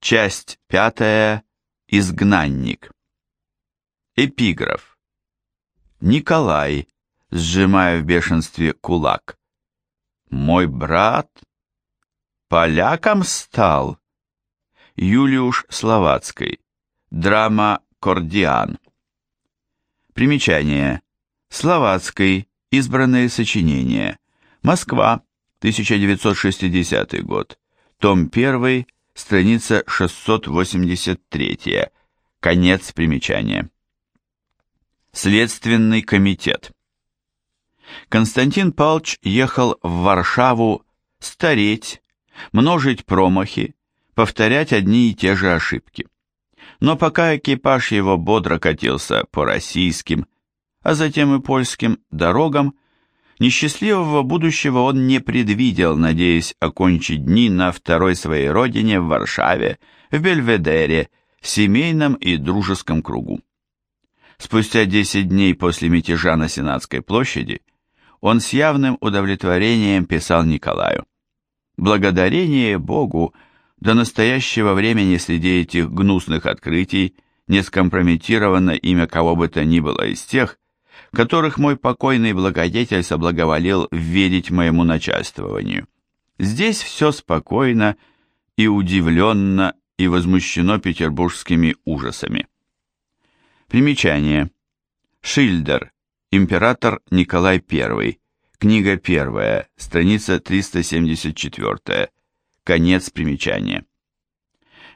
Часть пятая. Изгнанник. Эпиграф. Николай, сжимая в бешенстве кулак. Мой брат поляком стал. Юлиуш Словацкой. Драма Кордиан. Примечание. Словацкой. Избранные сочинения. Москва. 1960 год. Том 1. Страница 683. Конец примечания. Следственный комитет. Константин Палч ехал в Варшаву стареть, множить промахи, повторять одни и те же ошибки. Но пока экипаж его бодро катился по российским, а затем и польским дорогам, несчастливого будущего он не предвидел, надеясь окончить дни на второй своей родине в Варшаве, в Бельведере, в семейном и дружеском кругу. Спустя 10 дней после мятежа на Сенатской площади он с явным удовлетворением писал Николаю. «Благодарение Богу, до настоящего времени среди этих гнусных открытий не скомпрометировано имя кого бы то ни было из тех, которых мой покойный благодетель соблаговолил верить моему начальствованию. Здесь все спокойно и удивленно и возмущено петербургскими ужасами. Примечание. Шильдер. Император Николай I. Книга первая. Страница 374. Конец примечания.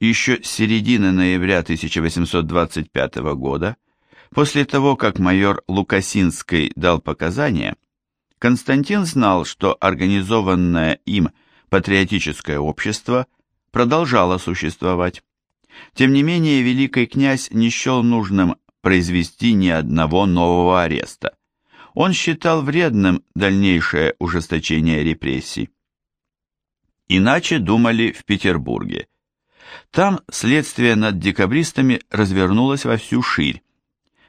Еще с середины ноября 1825 года, после того, как майор Лукасинский дал показания, Константин знал, что организованное им патриотическое общество продолжало существовать. Тем не менее, великий князь не счел нужным произвести ни одного нового ареста. Он считал вредным дальнейшее ужесточение репрессий. Иначе думали в Петербурге. Там следствие над декабристами развернулось во всю ширь.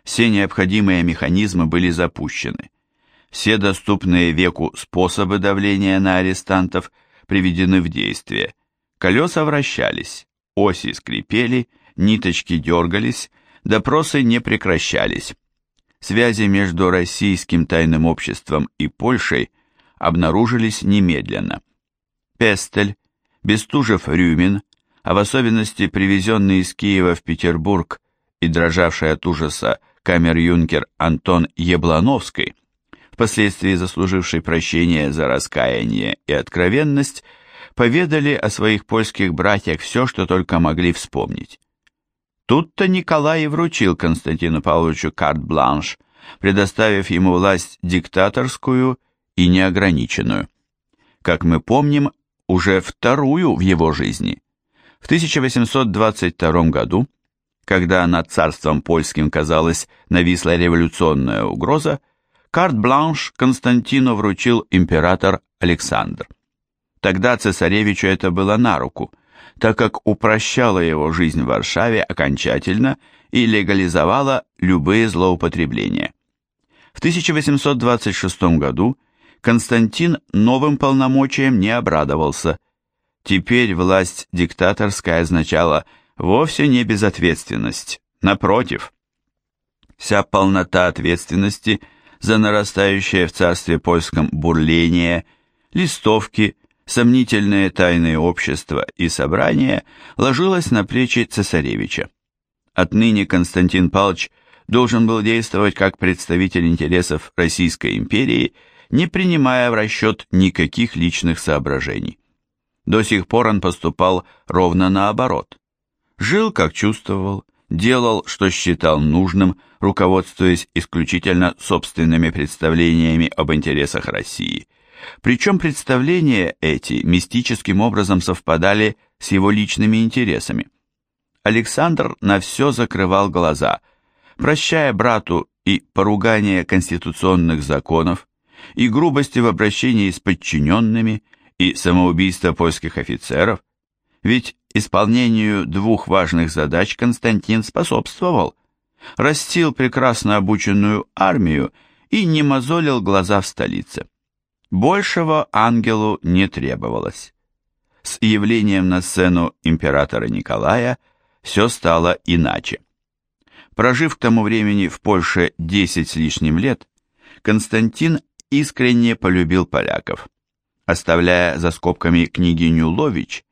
Все необходимые механизмы были запущены. Все доступные веку способы давления на арестантов приведены в действие. Колеса вращались, Оси скрипели, ниточки дергались, допросы не прекращались. Связи между российским тайным обществом и Польшей обнаружились немедленно. Пестель, Бестужев-Рюмин, а в особенности привезенный из Киева в Петербург и дрожавший от ужаса камер-юнкер Антон Еблановский, впоследствии заслуживший прощение за раскаяние и откровенность, поведали о своих польских братьях все, что только могли вспомнить. Тут-то Николай и вручил Константину Павловичу карт-бланш, предоставив ему власть диктаторскую и неограниченную. Как мы помним, уже вторую в его жизни. В 1822 году, когда над царством польским, казалось, нависла революционная угроза, карт-бланш Константину вручил император Александр. Тогда цесаревичу это было на руку, так как упрощало его жизнь в Варшаве окончательно и легализовало любые злоупотребления. В 1826 году Константин новым полномочиям не обрадовался. Теперь власть диктаторская означала вовсе не безответственность, напротив. Вся полнота ответственности за нарастающее в царстве польском бурление, листовки, сомнительные тайные общества и собрания ложилось на плечи цесаревича. Отныне Константин Павлович должен был действовать как представитель интересов Российской империи, не принимая в расчет никаких личных соображений. До сих пор он поступал ровно наоборот. Жил, как чувствовал, делал, что считал нужным, руководствуясь исключительно собственными представлениями об интересах России – причем представления эти мистическим образом совпадали с его личными интересами. Александр на все закрывал глаза, прощая брату и поругание конституционных законов, и грубости в обращении с подчиненными, и самоубийство польских офицеров, ведь исполнению двух важных задач Константин способствовал, растил прекрасно обученную армию и не мозолил глаза в столице. Большего ангелу не требовалось. С явлением на сцену императора Николая все стало иначе. Прожив к тому времени в Польше 10 с лишним лет, Константин искренне полюбил поляков. Оставляя за скобками княгиню Лович,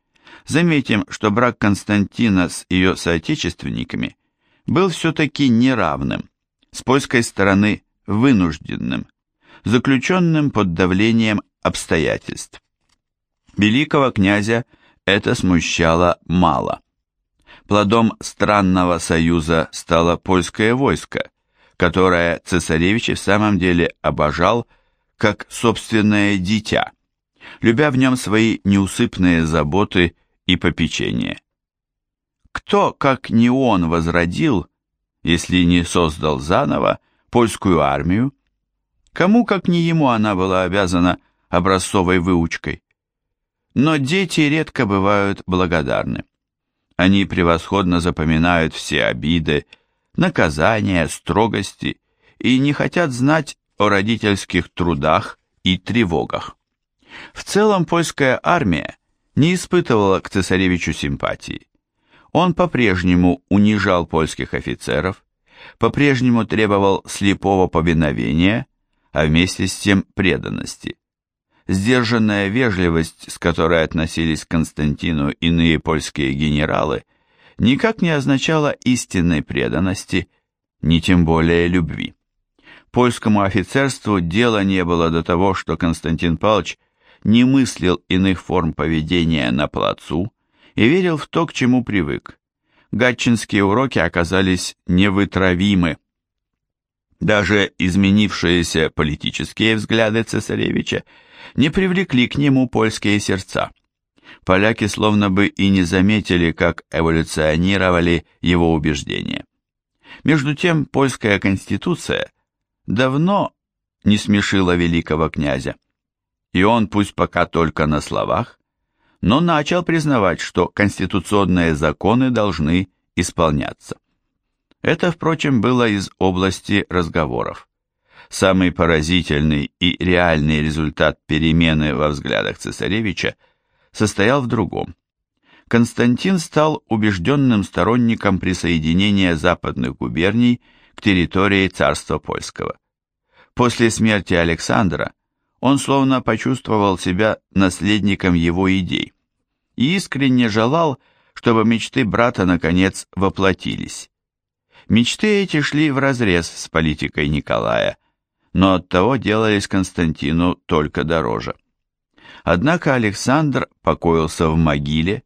заметим, что брак Константина с ее соотечественниками был все-таки неравным, с польской стороны вынужденным, заключенным под давлением обстоятельств. Великого князя это смущало мало. Плодом странного союза стало польское войско, которое цесаревич в самом деле обожал как собственное дитя, любя в нем свои неусыпные заботы и попечения. Кто, как не он, возродил, если не создал заново, польскую армию? Кому, как не ему, она была обязана образцовой выучкой? Но дети редко бывают благодарны. Они превосходно запоминают все обиды, наказания, строгости и не хотят знать о родительских трудах и тревогах. В целом польская армия не испытывала к цесаревичу симпатии. Он по-прежнему унижал польских офицеров, по-прежнему требовал слепого повиновения, а вместе с тем преданности. Сдержанная вежливость, с которой относились к Константину иные польские генералы, никак не означала истинной преданности, ни тем более любви. Польскому офицерству дела не было до того, что Константин Павлович не мыслил иных форм поведения на плацу и верил в то, к чему привык. Гатчинские уроки оказались невытравимы. Даже изменившиеся политические взгляды цесаревича не привлекли к нему польские сердца. Поляки словно бы и не заметили, как эволюционировали его убеждения. Между тем, польская конституция давно не смешила великого князя, и он, пусть пока только на словах, но начал признавать, что конституционные законы должны исполняться. Это, впрочем, было из области разговоров. Самый поразительный и реальный результат перемены во взглядах цесаревича состоял в другом. Константин стал убежденным сторонником присоединения западных губерний к территории царства польского. После смерти Александра он словно почувствовал себя наследником его идей и искренне желал, чтобы мечты брата наконец воплотились. Мечты эти шли вразрез с политикой Николая, но оттого делались Константину только дороже. Однако Александр покоился в могиле,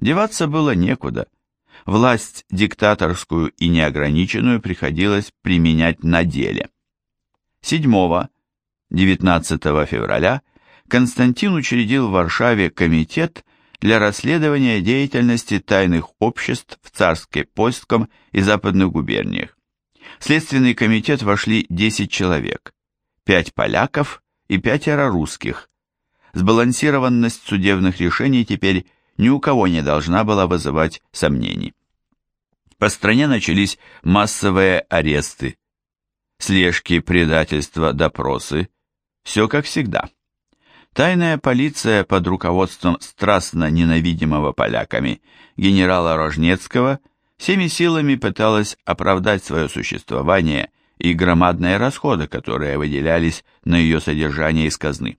деваться было некуда. Власть диктаторскую и неограниченную приходилось применять на деле. 7-19 февраля Константин учредил в Варшаве комитет для расследования деятельности тайных обществ в царской польском и западных губерниях. В Следственный комитет вошли 10 человек, 5 поляков и пятеро русских. Сбалансированность судебных решений теперь ни у кого не должна была вызывать сомнений. По стране начались массовые аресты, слежки, предательства, допросы. Все как всегда. Тайная полиция под руководством страстно ненавидимого поляками генерала Рожнецкого всеми силами пыталась оправдать свое существование и громадные расходы, которые выделялись на ее содержание из казны.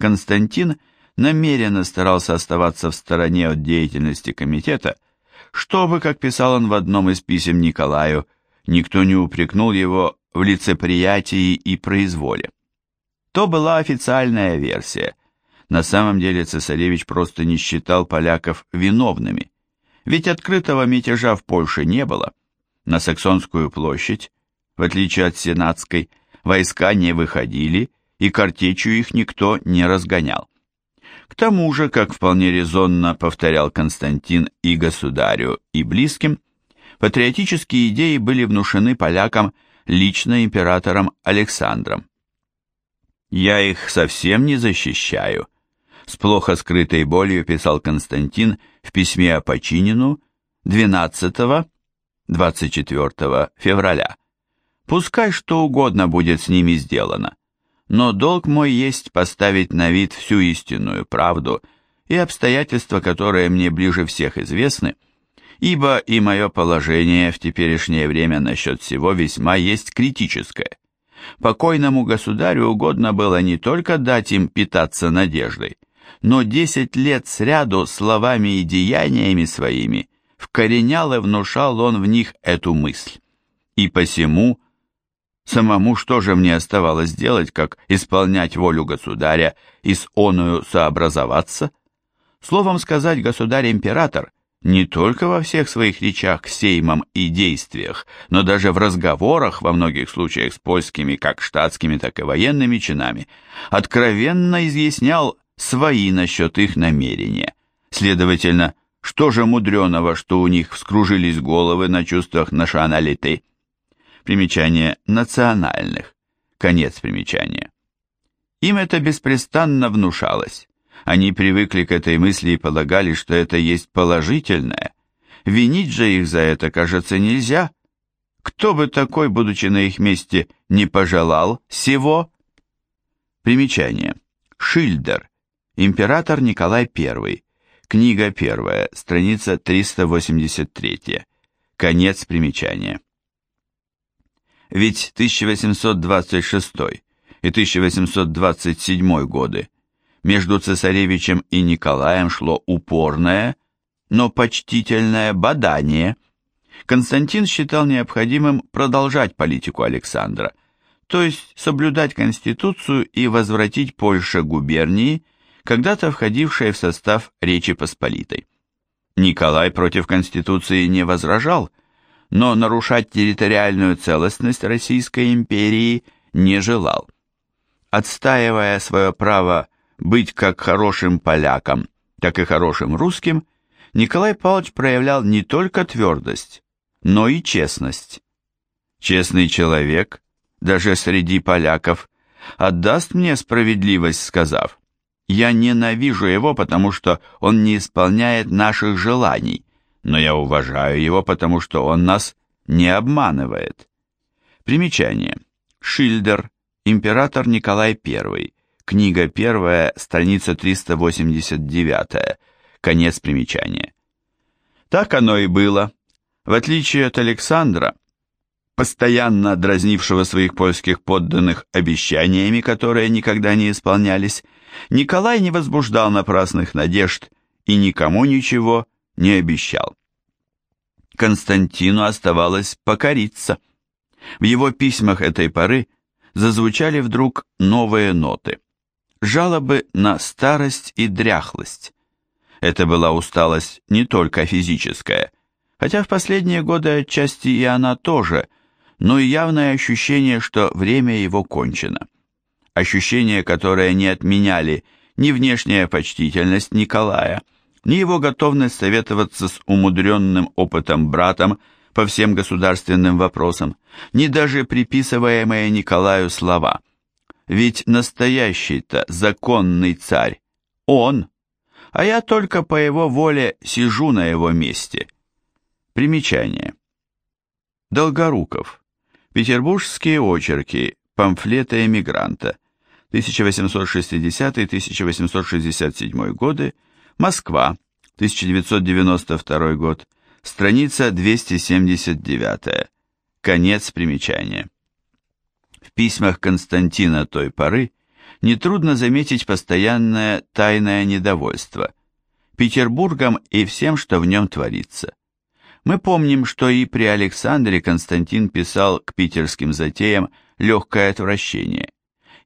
Константин намеренно старался оставаться в стороне от деятельности комитета, чтобы, как писал он в одном из писем Николаю, никто не упрекнул его в лицеприятии и произволе. То была официальная версия. На самом деле цесаревич просто не считал поляков виновными, ведь открытого мятежа в Польше не было. На Саксонскую площадь, в отличие от Сенатской, войска не выходили, и картечью их никто не разгонял. К тому же, как вполне резонно повторял Константин и государю, и близким, патриотические идеи были внушены полякам лично императором Александром. «Я их совсем не защищаю», — с плохо скрытой болью писал Константин в письме Апочинину 12-24 февраля. «Пускай что угодно будет с ними сделано, но долг мой есть поставить на вид всю истинную правду и обстоятельства, которые мне ближе всех известны, ибо и мое положение в теперешнее время насчет всего весьма есть критическое. Покойному государю угодно было не только дать им питаться надеждой, но десять лет сряду словами и деяниями своими вкоренял и внушал он в них эту мысль. И посему самому что же мне оставалось делать, как исполнять волю государя и с оную сообразоваться? Словом сказать, государь-император не только во всех своих речах сеймам и действиях, но даже в разговорах, во многих случаях с польскими, как штатскими, так и военными чинами, откровенно изъяснял свои насчет их намерения. Следовательно, что же мудреного, что у них вскружились головы на чувствах националиты? Примечание национальных. Конец примечания. Им это беспрестанно внушалось. Они привыкли к этой мысли и полагали, что это есть положительное. Винить же их за это, кажется, нельзя. Кто бы такой, будучи на их месте, не пожелал всего? Примечание. Шильдер. Император Николай I. Книга 1. Страница 383. Конец примечания. Ведь 1826 и 1827 годы между цесаревичем и Николаем шло упорное, но почтительное бадание. Константин считал необходимым продолжать политику Александра, то есть соблюдать Конституцию и возвратить Польше губернии, когда-то входившие в состав Речи Посполитой. Николай против Конституции не возражал, но нарушать территориальную целостность Российской империи не желал. Отстаивая свое право быть как хорошим поляком, так и хорошим русским, Николай Павлович проявлял не только твердость, но и честность. Честный человек, даже среди поляков, отдаст мне справедливость, сказав, «Я ненавижу его, потому что он не исполняет наших желаний, но я уважаю его, потому что он нас не обманывает». Примечание. Шильдер, император Николай I, Книга первая, страница 389, конец примечания. Так оно и было. В отличие от Александра, постоянно дразнившего своих польских подданных обещаниями, которые никогда не исполнялись, Николай не возбуждал напрасных надежд и никому ничего не обещал. Константину оставалось покориться. В его письмах этой поры зазвучали вдруг новые ноты – жалобы на старость и дряхлость. Это была усталость не только физическая, хотя в последние годы отчасти и она тоже, но и явное ощущение, что время его кончено. Ощущение, которое не отменяли ни внешняя почтительность Николая, ни его готовность советоваться с умудренным опытом братом по всем государственным вопросам, ни даже приписываемые Николаю слова – ведь настоящий-то законный царь он, а я только по его воле сижу на его месте. Примечание. Долгоруков. Петербургские очерки. Памфлеты эмигранта. 1860-1867 годы. Москва. 1992 год. Страница 279. Конец примечания. Письмах Константина той поры нетрудно заметить постоянное тайное недовольство Петербургом и всем, что в нем творится. Мы помним, что и при Александре Константин писал к питерским затеям легкое отвращение.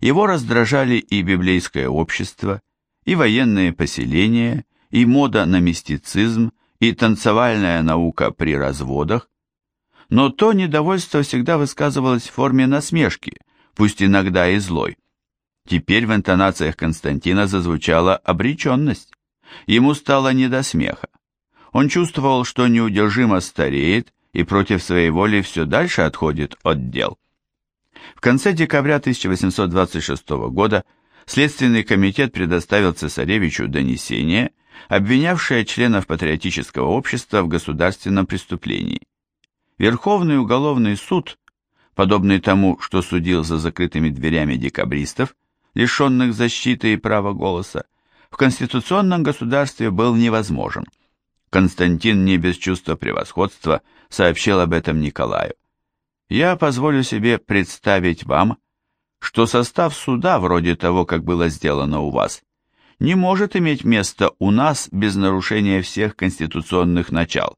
Его раздражали и библейское общество, и военные поселения, и мода на мистицизм, и танцевальная наука при разводах, но то недовольство всегда высказывалось в форме насмешки, пусть иногда и злой. Теперь в интонациях Константина зазвучала обреченность. Ему стало не до смеха. Он чувствовал, что неудержимо стареет и против своей воли все дальше отходит от дел. В конце декабря 1826 года Следственный комитет предоставил цесаревичу донесение, обвинявшее членов патриотического общества в государственном преступлении. Верховный уголовный суд, подобный тому, что судил за закрытыми дверями декабристов, лишенных защиты и права голоса, в конституционном государстве был невозможен. Константин не без чувства превосходства сообщил об этом Николаю. «Я позволю себе представить вам, что состав суда, вроде того, как было сделано у вас, не может иметь места у нас без нарушения всех конституционных начал,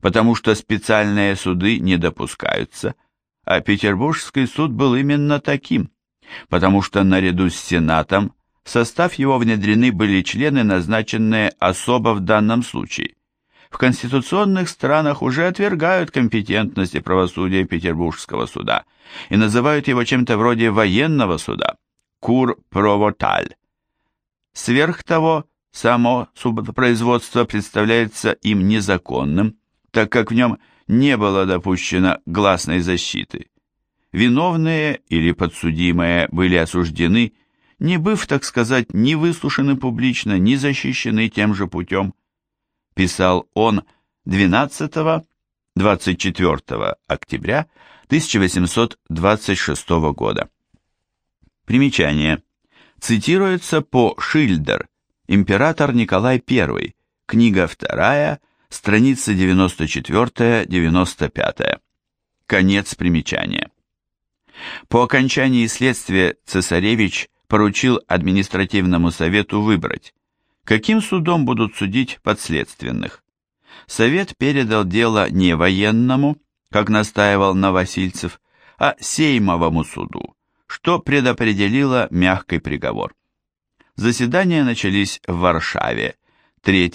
потому что специальные суды не допускаются, а Петербургский суд был именно таким, потому что наряду с Сенатом в состав его внедрены были члены, назначенные особо в данном случае. В конституционных странах уже отвергают компетентность и правосудие Петербургского суда и называют его чем-то вроде военного суда – кур-провоталь. Сверх того, само судопроизводство представляется им незаконным, так как в нем не было допущено гласной защиты. Виновные или подсудимые были осуждены, не быв, так сказать, ни выслушаны публично, ни защищены тем же путем. Писал он 12-24 октября 1826 года. Примечание. Цитируется по Шильдер, император Николай I, книга 2, страница 94-95. Конец примечания. По окончании следствия цесаревич поручил административному совету выбрать, каким судом будут судить подследственных. Совет передал дело не военному, как настаивал Новосильцев, а сеймовому суду, что предопределило мягкий приговор. Заседания начались в Варшаве 3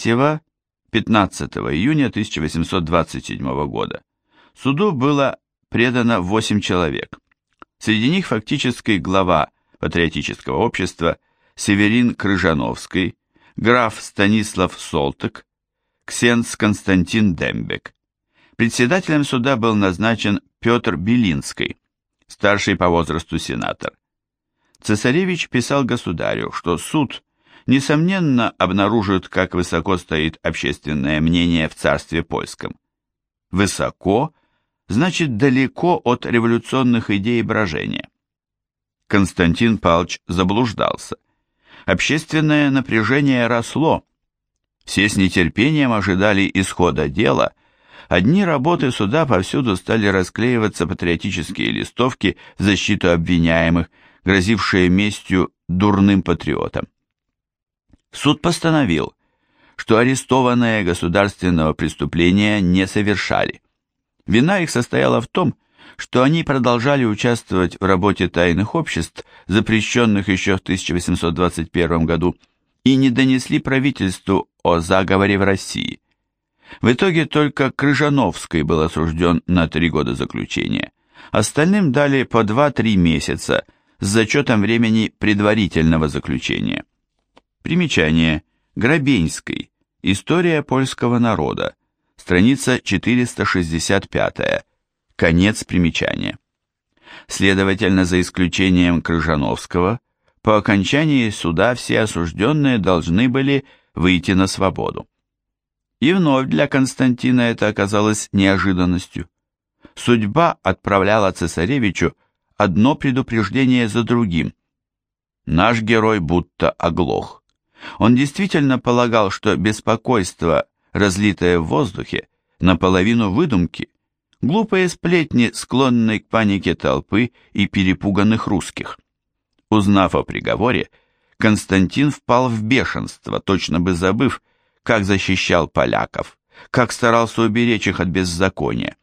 15 июня 1827 года. Суду было предано 8 человек. Среди них фактически глава патриотического общества Северин Крыжановский, граф Станислав Солтек, ксенц Константин Дембек. Председателем суда был назначен Петр Белинский, старший по возрасту сенатор. Цесаревич писал государю, что суд несомненно, обнаружат, как высоко стоит общественное мнение в царстве польском. Высоко значит далеко от революционных идей брожения. Константин Палч заблуждался. Общественное напряжение росло. Все с нетерпением ожидали исхода дела. Одни работы суда повсюду стали расклеиваться патриотические листовки в защиту обвиняемых, грозившие местью дурным патриотам. Суд постановил, что арестованные государственного преступления не совершали. Вина их состояла в том, что они продолжали участвовать в работе тайных обществ, запрещенных еще в 1821 году, и не донесли правительству о заговоре в России. В итоге только Крыжановский был осужден на три года заключения. Остальным дали по 2-3 месяца с зачетом времени предварительного заключения. Примечание. Грабенской. История польского народа. Страница 465. Конец примечания. Следовательно, за исключением Крыжановского, по окончании суда все осужденные должны были выйти на свободу. И вновь для Константина это оказалось неожиданностью. Судьба отправляла цесаревичу одно предупреждение за другим. Наш герой будто оглох. Он действительно полагал, что беспокойство, разлитое в воздухе, наполовину выдумки, глупые сплетни, склонные к панике толпы и перепуганных русских. Узнав о приговоре, Константин впал в бешенство, точно бы забыв, как защищал поляков, как старался уберечь их от беззакония.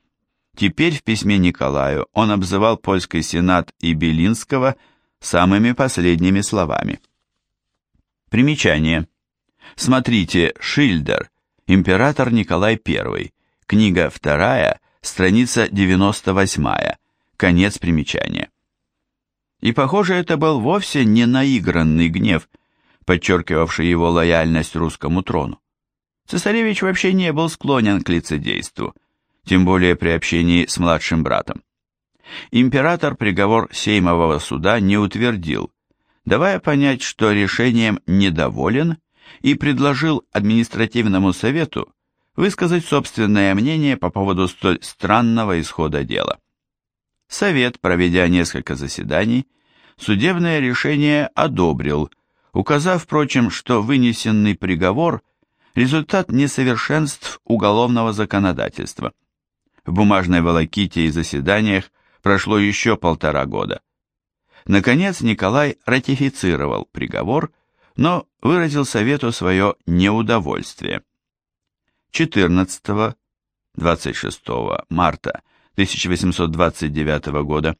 Теперь в письме Николаю он обзывал польский сенат и Белинского самыми последними словами – Примечание. Смотрите Шильдер, император Николай I, книга 2, страница 98, конец примечания. И, похоже, это был вовсе не наигранный гнев, подчеркивавший его лояльность русскому трону. Цесаревич вообще не был склонен к лицедейству, тем более при общении с младшим братом. Император приговор Сеймового суда не утвердил, давая понять, что решением недоволен и предложил административному совету высказать собственное мнение по поводу столь странного исхода дела. Совет, проведя несколько заседаний, судебное решение одобрил, указав, впрочем, что вынесенный приговор – результат несовершенств уголовного законодательства. В бумажной волоките и заседаниях прошло еще полтора года. Наконец Николай ратифицировал приговор, но выразил Совету свое неудовольствие. 14-26 марта 1829 года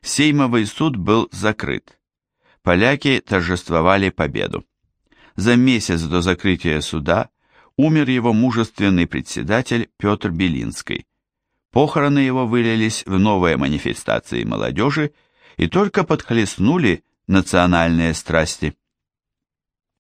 Сеймовый суд был закрыт. Поляки торжествовали победу. За месяц до закрытия суда умер его мужественный председатель Петр Белинский. Похороны его вылились в новые манифестации молодежи и только подхлестнули национальные страсти.